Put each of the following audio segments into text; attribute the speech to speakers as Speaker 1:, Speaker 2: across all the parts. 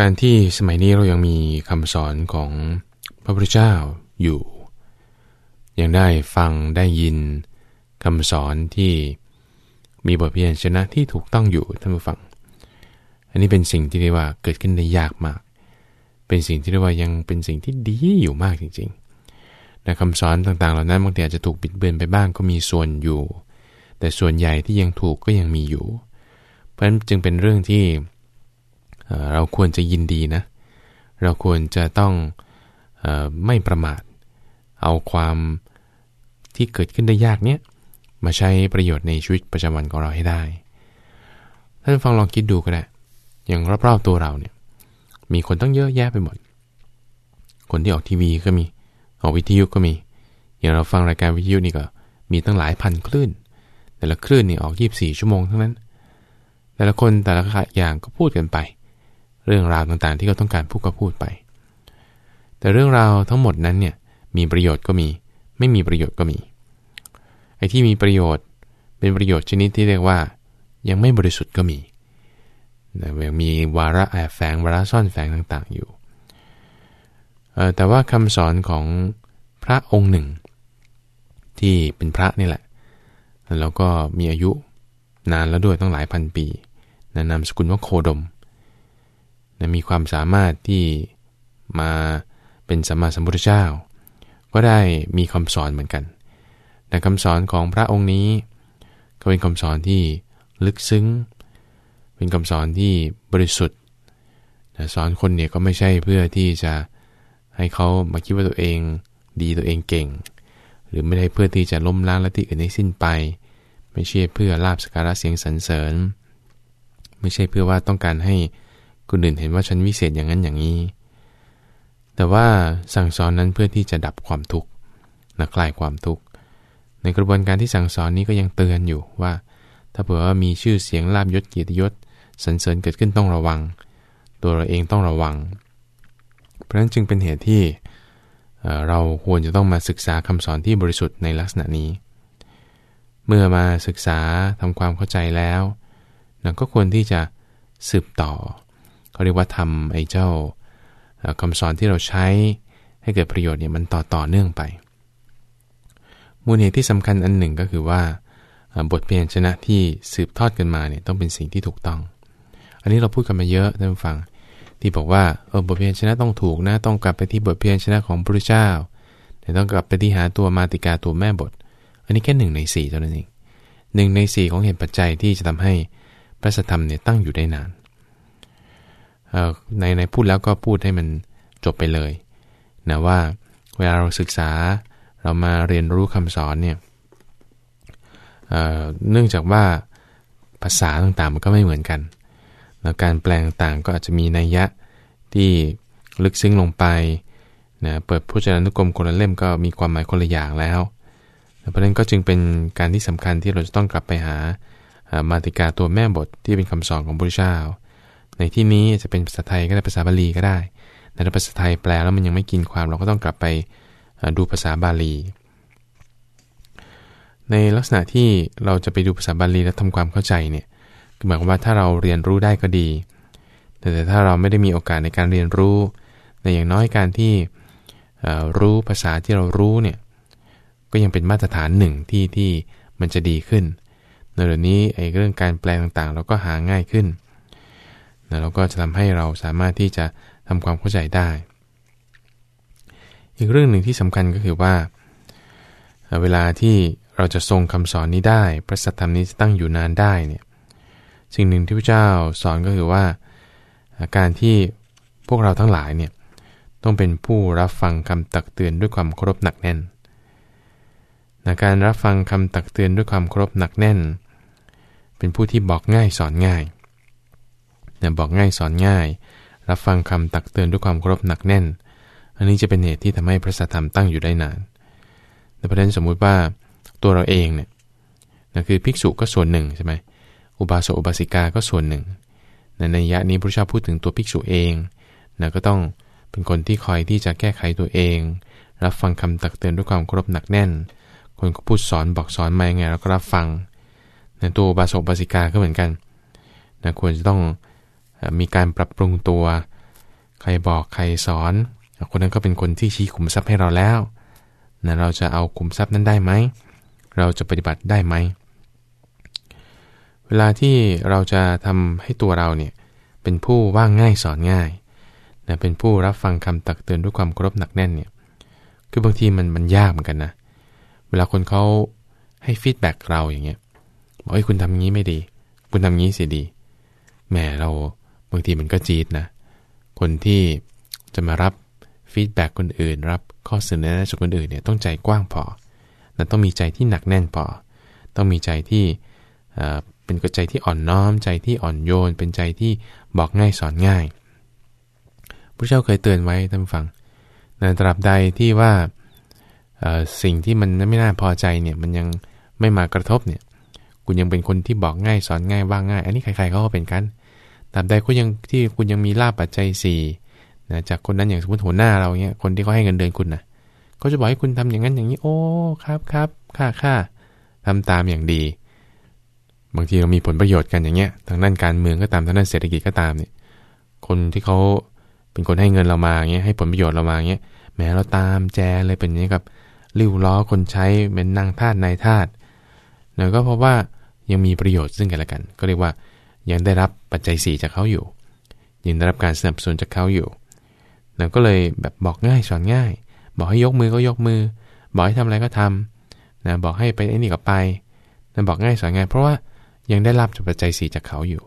Speaker 1: การที่สมัยนี้เรายังมีคำสอนของพระพุทธเจ้าอยู่ ยังได้ฟังได้ยินคำสอนที่มีบทเพียนชนะที่ถูกต้องอยู่ท่านผู้ฟัง อันนี้เป็นสิ่งที่เรียกว่าเกิดขึ้นได้ยากมาก เป็นสิ่งที่เรียกว่ายังเป็นสิ่งที่ดีอยู่มากจริงๆแต่คำสอนต่างๆ เหล่านั้นบางทีอาจจะถูกบิดเบือนไปบ้างก็มีส่วนอยู่ แต่ส่วนใหญ่ที่ยังถูกก็ยังมีอยู่ เพราะฉะนั้นจึงเป็นเรื่องที่ เราควรจะยินดีนะ เราควรจะต้องอไม่ประมาท เอาความที่เกิดขึ้นได้ยากเนี้ยมาใช้ประโยชน์ในชีวิตประจำวันของเราให้ได้ ท่านฟังลองคิดดูก็ได้ อย่างรอบๆตัวเราเนี่ย มีคนต้องเยอะแยะไปหมด คนที่ออกทีวีก็มี ออกวิทยุก็มี อย่างเราฟังรายการวิทยุนี่ก็มีตั้งหลายพันคลื่น แต่ละคลื่นนี่ออก 24 ชั่วโมงทั้งนั้น แต่ละคนแต่ละอย่างก็พูดกันไป เรื่องราวต่างๆ ที่เขาต้องการพูดก็พูดไป แต่เรื่องราวทั้งหมดนั้นเนี่ยมีประโยชน์ก็มี ไม่มีประโยชน์ก็มี ไอ้ที่มีประโยชน์เป็นประโยชน์ชนิดที่เรียกว่า ยังไม่บริสุทธิ์ก็มีแต่ยังมีวาระแอบแฝงวาระซ่อนแฝงต่างๆอยู่แต่ว่าคำสอนของพระองค์หนึ่ง ที่เป็นพระนี่แหละ แล้วก็มีอายุนานแล้วด้วยต้องหลายพันปีนามสกุลว่าโคดม นะมีความสามารถที่มาเป็นสัมมาสัมพุทธเจ้า ก็ได้มีคำสอนเหมือนกันแต่คำสอนของพระองค์นี้ ก็เป็นคำสอนที่ลึกซึ้ง เป็นคำสอนที่บริสุทธิ์สอนคนเนี่ยก็ไม่ใช่เพื่อที่จะให้เขามาคิดว่าตัวเองดีตัวเองเก่ง หรือไม่ได้เพื่อที่จะล้มล้างละที่อื่นให้สิ้นไป ไม่ใช่เพื่อลาบสการะเสียงสรรเสริญ ไม่ใช่เพื่อว่าต้องการให้ คนอื่นเห็นว่าฉันวิเศษอย่างนั้นอย่างนี้ แต่ว่าสั่งสอนนั้นเพื่อที่จะดับความทุกข์นะคลายความทุกข์ ในกระบวนการที่สั่งสอนนี้ก็ยังเตือนอยู่ว่า ถ้าเผื่อว่ามีชื่อเสียงลาบยศเกียรติยศสรรเสริญเกิดขึ้นต้องระวัง ตัวเราเองต้องระวัง เพราะนั้นจึงเป็นเหตุที่เราควรจะต้องมาศึกษาคำสอนที่บริสุทธิ์ในลักษณะนี้ เมื่อมาศึกษาทำความเข้าใจแล้วเราก็ควรที่จะสืบต่อ เขาเรียกว่าทำไอ้เจ้าคำสอนที่เราใช้ให้เกิดประโยชน์เนี่ยมันต่อต่อเนื่องไป มูลเหตุที่สำคัญอันหนึ่งก็คือว่า บทเพียนชนะที่สืบทอดกันมาเนี่ยต้องเป็นสิ่งที่ถูกต้อง อันนี้เราพูดกันมาเยอะท่านฟัง ที่บอกว่าเออบทเพียนชนะต้องถูกนะต้องกลับไปที่บทเพียนชนะของพระเจ้าแต่ต้องกลับไปที่หาตัวมาติกาตัวแม่บท อันนี้แค่หนึ่งในสี่เท่านั้นเองหนึ่งในสี่ของเหตุปัจจัยที่จะทำให้พระสัทธรรมเนี่ยตั้งอยู่ได้นาน ในในพูดแล้วก็พูดให้มันจบไปเลยนะว่าเวลาเราศึกษาเรามาเรียนรู้คำสอนเนี่ยเเนื่องจากว่าภาษาต่างๆมันก็ไม่เหมือนกัน แล้วการแปลงต่างก็อาจจะมีนัยยะที่ลึกซึ้งลงไปนะเปิดพุทธนานุกรมคนละเล่มก็มีความหมายคนละอย่างแล้วเพราะนั้นก็จึงเป็นการที่สำคัญที่เราจะต้องกลับไปหามาติกาตัวแม่บทที่เป็นคำสอนของพระเจ้า ในที่นี้จะเป็นภาษาไทยก็ได้ภาษาบาลีก็ได้แต่ถ้าภาษาไทยแปลแล้วมันยังไม่กินความเราก็ต้องกลับไปดูภาษาบาลี ในลักษณะที่เราจะไปดูภาษาบาลีแล้วทำความเข้าใจเนี่ยคือหมายความว่าถ้าเราเรียนรู้ได้ก็ดี แต่ถ้าเราไม่ได้มีโอกาสในการเรียนรู้ในอย่างน้อยการที่รู้ภาษาที่เรารู้เนี่ยก็ยังเป็นมาตรฐานหนึ่งที่ที่มันจะดีขึ้นในเรื่องนี้ไอ้เรื่องการแปลต่างๆ เราก็หาง่ายขึ้น นะแล้วก็จะทำให้เราสามารถที่จะทำความเข้าใจได้ อีกเรื่องหนึ่งที่สำคัญก็คือว่า เวลาที่เราจะทรงคำสอนนี้ได้ พระสัทธรรมนี้ตั้งอยู่นานได้เนี่ยสิ่งหนึ่งที่พระเจ้าสอนก็คือว่า การที่พวกเราทั้งหลายเนี่ยต้องเป็นผู้รับฟังคำตักเตือนด้วยความเคารพหนักแน่นนการรับฟังคำตักเตือนด้วยความเคารพหนักแน่น เป็นผู้ที่บอกง่ายสอนง่าย นะบอกง่ายสอนง่าย รับฟังคำตักเตือนด้วยความเคารพหนักแน่น อันนี้จะเป็นเหตุที่ทำให้พระสัทธรรมตั้งอยู่ได้นานในประเด็นสมมุติว่าตัวเราเองเนี่ยนะคือภิกษุก็ส่วนหนึ่งใช่ไหมอุบาสกอุบาสิกาก็ส่วนหนึ่งในยะนี้พระเจ้าพูดถึงตัวภิกษุเองนะก็ต้องเป็นคนที่คอยที่จะแก้ไขตัวเอง รับฟังคำตักเตือนด้วยความเคารพหนักแน่น คนก็พูดสอนบอกสอนมายังไงเราก็รับฟังในตัวอุบาสกอุบาสิกาก็เหมือนกันนะควรจะต้อง มีการปรับปรุงตัว ใครบอกใครสอน คนนั้นก็เป็นคนที่ชี้ขุมทรัพย์ให้เราแล้วนะเราจะเอาขุมทรัพย์นั้นได้ไหม เราจะปฏิบัติได้ไหม เวลาที่เราจะทำให้ตัวเราเนี่ยเป็นผู้ว่างง่ายสอนง่ายนะเป็นผู้รับฟังคำตักเตือนด้วยความเคารพหนักแน่นเนี่ย คือบางทีมันมันยากเหมือนกันนะ เวลาคนเขาให้ feedback เราอย่างเงี้ยบอกไอ้คุณทำงี้ไม่ดี คุณทำงี้เสียดี แหมเรา บางทีมันก็จี๊ดนะ คนที่จะมารับ feedback คนอื่น รับข้อเสนอจากคนอื่นเนี่ยต้องใจกว้างพอนะต้องมีใจที่หนักแน่นพอ ต้องมีใจที่เป็นกใจที่อ่อนน้อม ใจที่อ่อนโยน เป็นใจที่บอกง่ายสอนง่ายพระเจ้าเคยเตือนไว้ท่านฟังในตราบใดที่ว่าสิ่งที่มันไม่น่าพอใจเนี่ยมันยังไม่มากระทบเนี่ยคุณยังเป็นคนที่บอกง่ายสอนง่ายว่าง่าย อันนี้ใครๆเขาก็เป็นกัน ตราบใดคุณยังที่คุณยังมีลาบปัจจัย4นะจากคนนั้นอย่างสมมติหัวหน้าเราเนี้ยคนที่เขาให้เงินเดือนคุณนะก็จะบอกให้คุณทำอย่างนั้นอย่างนี้โอ้ครับครับค่าค่าทำตามอย่างดี บางทีเรามีผลประโยชน์กันอย่างเงี้ยทางด้านการเมืองก็ตามทางด้านเศรษฐกิจก็ตามเนี่ยคนที่เขาเป็นคนให้เงินเรามาเงี้ยให้ผลประโยชน์เรามาเงี้ยแม้เราตามแจเลยเป็นอย่างนี้กับริ้วล้อคนใช้เป็นนางทาสนายทาสเนี่ยก็เพราะว่ายังมีประโยชน์ซึ่งกันและกัน ก็เรียกว่า ยังได้รับปัจจัย4จากเขาอยู่ ยังได้รับการสนับสนุนจากเขาอยู่นะก็เลยแบบบอกง่ายสอนง่าย บอกให้ยกมือก็ยกมือ บอกให้ทำอะไรก็ทำนะบอกให้ไปไอ้นี่ก็ไปนะบอกง่ายสอนง่าย เพราะว่ายังได้รับจากปัจจัยสีจากเขาอยู่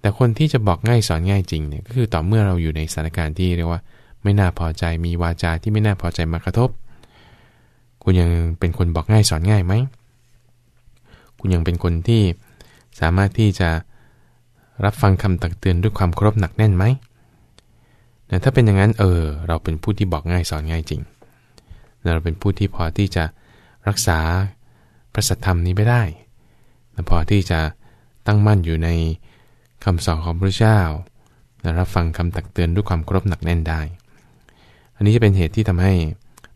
Speaker 1: แต่คนที่จะบอกง่ายสอนง่ายจริงเนี่ยก็คือต่อเมื่อเราอยู่ในสถานการณ์ที่เรียกว่า ไม่น่าพอใจมีวาจาที่ไม่น่าพอใจมากระทบ คุณยังเป็นคนบอกง่ายสอนง่ายไหมคุณยังเป็นคนที่ สามารถที่จะรับฟังคำตักเตือนด้วยความเคารพหนักแน่นไหมนะถ้าเป็นอย่างนั้นเออเราเป็นผู้ที่บอกง่ายสอนง่ายจริงนะเราเป็นผู้ที่พอที่จะรักษาพระสัทธรรมนี้ไปได้นะพอที่จะตั้งมั่นอยู่ในคำสอนของพระเจ้านะรับฟังคำตักเตือนด้วยความเคารบหนักแน่นได้ อันนี้จะเป็นเหตุที่ทำให้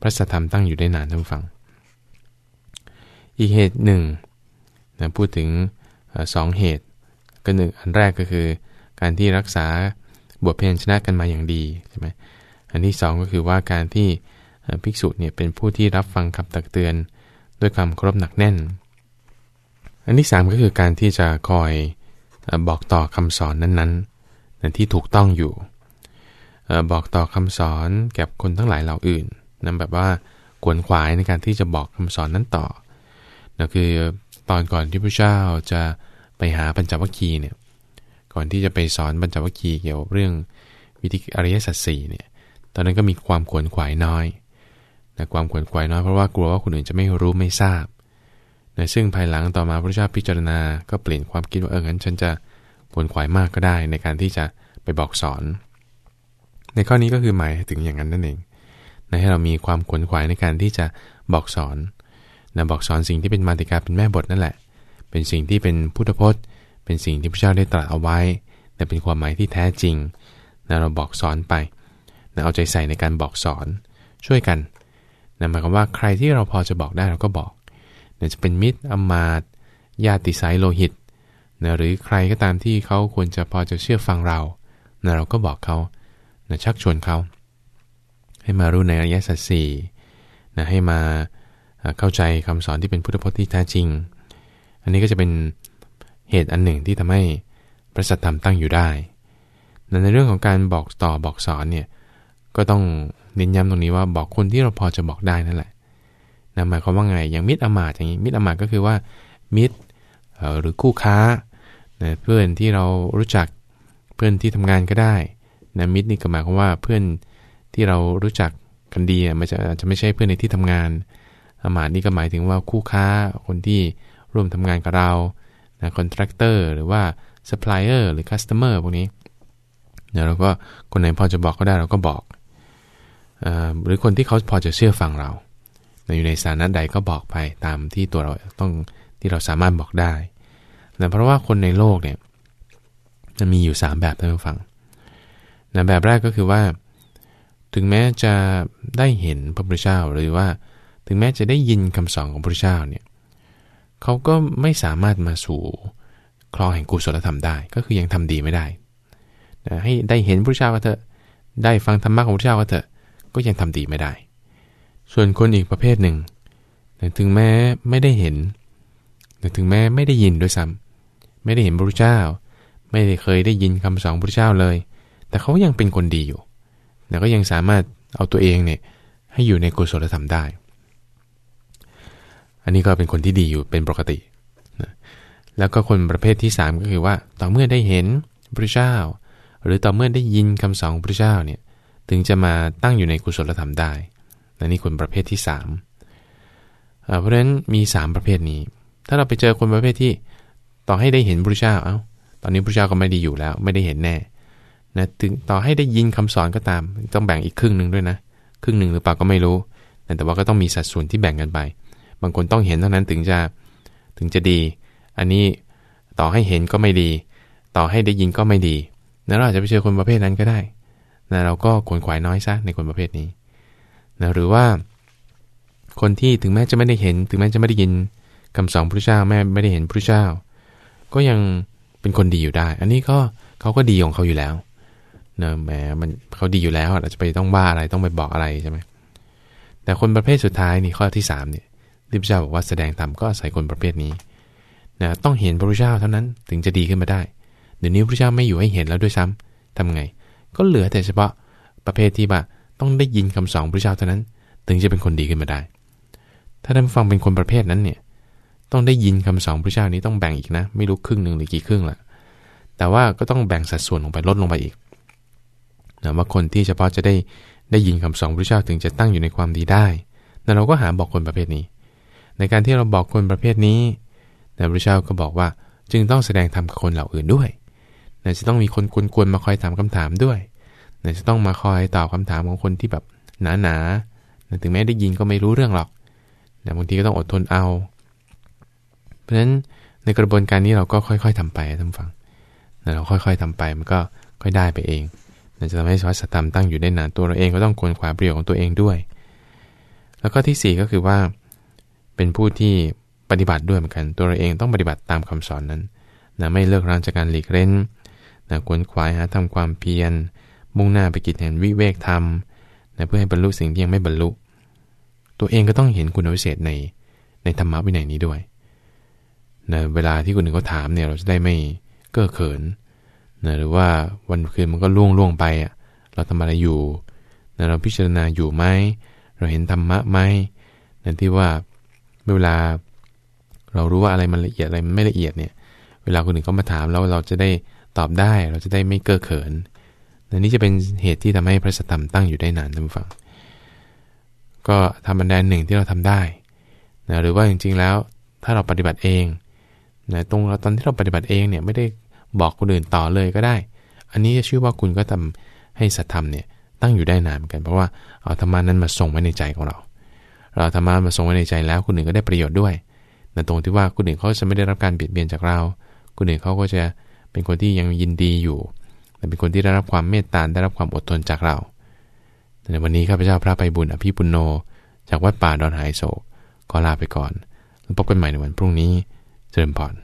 Speaker 1: พระสัทธรรมตั้งอยู่ได้นานท่านฟัง อีกเหตุหนึ่งนะพูดถึง สองเหตุก็หนึ่งอันแรกก็คือ การที่รักษาบวชเพียรชนะกันมาอย่างดีใช่ไหมอันที่ 2 ก็คือว่าการที่ภิกษุเนี่ยเป็นผู้ที่รับฟังคำตักเตือน ด้วยคำครบหนักแน่น อันที่ 3 ก็คือการที่จะคอยบอกต่อคำสอนนั้นๆนที่ถูกต้องอยู่ บอกต่อคำสอนแก่คนทั้งหลายเหล่าอื่นนั่นแบบว่าขวนขวายในการที่จะบอกคำสอนนั้นต่อนั่นคือ ตอนก่อนที่พระเจ้าจะไปหาปัญจวัคคีย์เนี่ยก่อนที่จะไปสอนบรรจวัคคีย์เกี่ยวเรื่องวิธีอริยสัจสี่เนี่ยตอนนั้นก็มีความขวนขวายน้อยนะความขวนขวายน้อยเพราะว่ากลัวว่าคนอื่นจะไม่รู้ไม่ทราบนะซึ่งภายหลังต่อมาพระเจ้าพิจารณาก็เปลี่ยนความคิดว่าเอองั้นฉันจะขวนขวายมากก็ได้ ในการที่จะไปบอกสอน ในข้อนี้ก็คือหมายถึงอย่างนั้นนั่นเองนะให้เรามีความขวนขวายในการที่จะบอกสอน นะบอกสอนสิ่งที่เป็นมาติกาเป็นแม่บทนั่นแหละ เป็นสิ่งที่เป็นพุทธพจน์ เป็นสิ่งที่พระเจ้าได้ตรัสเอาไว้ แต่เป็นความหมายที่แท้จริงนะเราบอกสอนไปนะเอาใจใส่ในการบอกสอนช่วยกันนะหมายความว่าใครที่เราพอจะบอกได้เราก็บอกนะจะเป็นมิตรอมาตญาติสายโลหิตนะหรือใครก็ตามที่เขาควรจะพอจะเชื่อฟังเรานะเราก็บอกเขานะชักชวนเขา ให้มารู้ในอริยสัจสี่นะให้มา เข้าใจคำสอนที่เป็นพุทธพจน์ที่แท้จริง อันนี้ก็จะเป็นเหตุอันหนึ่งที่ทำให้พระสัทธรรมตั้งอยู่ได้ในเรื่องของการบอกต่อบอกสอนเนี่ยก็ต้องเน้นย้ำตรงนี้ว่าบอกคนที่เราพอจะบอกได้นั่นแหละนะหมายความว่าไงอย่างมิตรอมาตอย่างนี้มิตรอมาตก็คือว่ามิตรหรือคู่ค้านะเพื่อนที่เรารู้จักเพื่อนที่ทำงานก็ได้นะมิตรนี่ก็หมายความว่าเพื่อนที่เรารู้จักกันดีมันจะจะไม่ใช่เพื่อนในที่ทำงาน อำมาตย์นี่ก็หมายถึงว่าคู่ค้าคนที่ร่วมทำงานกับเรานะ contractor หรือว่าซัพพลายเออร์หรือ customer พวกนี้เดี๋ยวเราก็คนไหนพอจะบอกก็ได้เราก็บอกอหรือคนที่เขาพอจะเชื่อฟังเรา อยู่ในสถานะใดก็บอกไปตามที่ตัวเราต้องที่เราสามารถบอกได้แต่เพราะว่าคนในโลกเนี่ยมันมีอยู่ 3 แบบท่านผู้ฟังนะแบบแรกก็คือว่า ถึงแม้จะได้เห็นพระพุทธเจ้าหรือว่า ถึงแม้จะได้ยินคำสอนของพระเจ้าเนี่ยเขาก็ไม่สามารถมาสู่คลองแห่งกุศลธรรมได้ ก็คือยังทำดีไม่ได้นะให้ได้เห็นพระเจ้าก็เถอะ ได้ฟังธรรมะของพระเจ้าก็เถอะ ก็ยังทำดีไม่ได้ ส่วนคนอีกประเภทหนึ่งถึงแม้ไม่ได้เห็นถึงแม้ไม่ได้ยินด้วยซ้ำไม่ได้เห็นพระเจ้า ไม่ได้เคยได้ยินคำสอนพระเจ้าเลย แต่เขายังเป็นคนดีอยู่แต่ก็ยังสามารถเอาตัวเองเนี่ยให้อยู่ในกุศลธรรมได้ อันนี้ก็เป็นคนที่ดีอยู่เป็นปกตินะแล้วก็คนประเภทที่ 3 ก็คือว่าต่อเมื่อได้เห็นพระเจ้า หรือต่อเมื่อได้ยินคำสอนพระเจ้าเนี่ยถึงจะมาตั้งอยู่ในกุศลธรรมได้และนี่คนประเภทที่3เพราะฉะนั้นมี 3 ประเภทนี้ ถ้าเราไปเจอคนประเภทที่ต่อให้ได้เห็นพระเจ้าเอา้าตอนนี้พระเจ้าก็ไม่ได้อยู่แล้ว ไม่ได้เห็นแน่นะถึงต่อให้ได้ยินคำสอนก็ตาม ต้องแบ่งอีกครึ่งหนึ่งด้วยนะ ครึ่งหนึ่งหรือเปล่าก็ไม่รู้ แต่ว่าก็ต้องมีสัดส่วนที่แบ่งกันไป บางคนต้องเห็นเท่านั้นถึงจะถึงจะดี อันนี้ต่อให้เห็นก็ไม่ดี ต่อให้ได้ยินก็ไม่ดีนะเราอาจจะไปเจอคนประเภทนั้นก็ได้นะเราก็ขวนขวายน้อยซะในคนประเภทนี้นะหรือว่า คนที่ถึงแม้จะไม่ได้เห็น ถึงแม้จะไม่ได้ยินคำสอนพระเจ้าแม่ไม่ได้เห็นพระเจ้า ก็ยังเป็นคนดีอยู่ได้ อันนี้ก็เขาก็ดีของเขาอยู่แล้วเนะแหมมันเขาดีอยู่แล้วเราจะไปต้องบ้าอะไรต้องไปบอกอะไรใช่ไหมแต่คนประเภทสุดท้ายนี่ข้อที่3เนี่ย ที่พระเจ้าบอกว่าแสดงธรรมก็อาศัยคนประเภทนี้นะต้องเห็นพระพุทธเจ้าเท่านั้นถึงจะดีขึ้นมาได้ เดี๋ยวนี้พระพุทธเจ้าไม่อยู่ให้เห็นแล้วด้วยซ้ำทำไง ก็เหลือแต่เฉพาะประเภทที่ว่าต้องได้ยินคำสอนพระพุทธเจ้าเท่านั้น ถึงจะเป็นคนดีขึ้นมาได้ ถ้าท่านฟังเป็นคนประเภทนั้นเนี่ยต้องได้ยินคำสอนพระเจ้านี้ต้องแบ่งอีกนะ ไม่รู้ครึ่งหนึ่งหรือกี่ครึ่งละแต่ว่าก็ต้องแบ่งสัดส่วนลงไปลดลงไปอีกนะว่าคนที่เฉพาะจะได้ได้ยินคำสอนพระเจ้าถึงจะตั้งอยู่ในความดีได้แต่เราก็หาบอกคนประเภทนี้ ในการที่เราบอกคนประเภทนี้แต่พระเจ้าก็บอกว่าจึงต้องแสดงธรรมกับคนเหล่าอื่นด้วยนะจะต้องมีคนกวนๆมาคอยถามคำถามด้วยนะจะต้องมาคอยตอบคาถามของคนที่แบบหนาๆถึงแม้ได้ยินก็ไม่รู้เรื่องหรอกนะบางทีก็ต้องอดทนเอา เพราะฉะนั้นในกระบวนการนี้เราก็ค่อยๆทำไปท่านฟังนะเราค่อยๆทำไปมันก็ค่อยได้ไปเองจะทำให้สวัสดิธรรมตั้งอยู่ได้นานตัวเราเองก็ต้องควรขวาประโยชน์ของตัวเองด้วย แล้วก็ที่ 4 ก็คือว่า เป็นผู้ที่ปฏิบัติด้วยเหมือนกัน ตัวเราเองต้องปฏิบัติตามคำสอนนั้นนะไม่เลิกร้างจากการหลีกเล่นนะควรขวายหาทำความเพียร มุ่งหน้าไปกิจแห่งวิเวกธรรมนะเพื่อให้บรรลุสิ่งที่ยังไม่บรรลุ ตัวเองก็ต้องเห็นคุณวิเศษในในธรรมะวินัยนี้ด้วยนะเวลาที่คนอื่นเขาถามเนี่ยเราจะได้ไม่เก้อเขินนะหรือว่าวันคืนมันก็ล่วงล่วงไปอะเราทำอะไรอยู่นะเราพิจารณาอยู่ไหมเราเห็นธรรมะไหมนั่นที่ว่า เวลาเรารู้ว่าอะไรมันละเอียดอะไรมันไม่ละเอียดเนี่ย เวลาคนอื่นเขามาถามแล้วเราจะได้ตอบได้ เราจะได้ไม่เก้อเขินนนี่จะเป็นเหตุที่ทำให้พระสธรรมตั้งอยู่ได้นานท่านผู้ฟัง ก็ทำบันไดหนึ่งที่เราทำได้นะหรือว่าจริงๆแล้วถ้าเราปฏิบัติเองนะตรงเราตอนที่เราปฏิบัติเองเนี่ยไม่ได้บอกคนอื่นต่อเลยก็ได้ อันนี้จะชื่อว่าคุณก็ทำให้สัตธรรมเนี่ยตั้งอยู่ได้นานเหมือนกัน เพราะว่าเอาธรรมานั้นมาส่งไว้ในใจของเรา เราธรรมะมาส่งไว้ในใจแล้วคนอื่นก็ได้ประโยชน์ด้วยแต่ตรงที่ว่าคนอื่นเขาจะไม่ได้รับการเบียดเบียนจากเรา คนอื่นเขาก็จะเป็นคนที่ยังยินดีอยู่แต่เป็นคนที่ได้รับความเมตตาได้รับความอดทนจากเราในวันนี้ข้าพเจ้าพระไปบุญอภิปุโน จากวัดป่าดอนหายโศกก็ลาไปก่อน แล้วพบกันใหม่ในวันพรุ่งนี้เจริญพร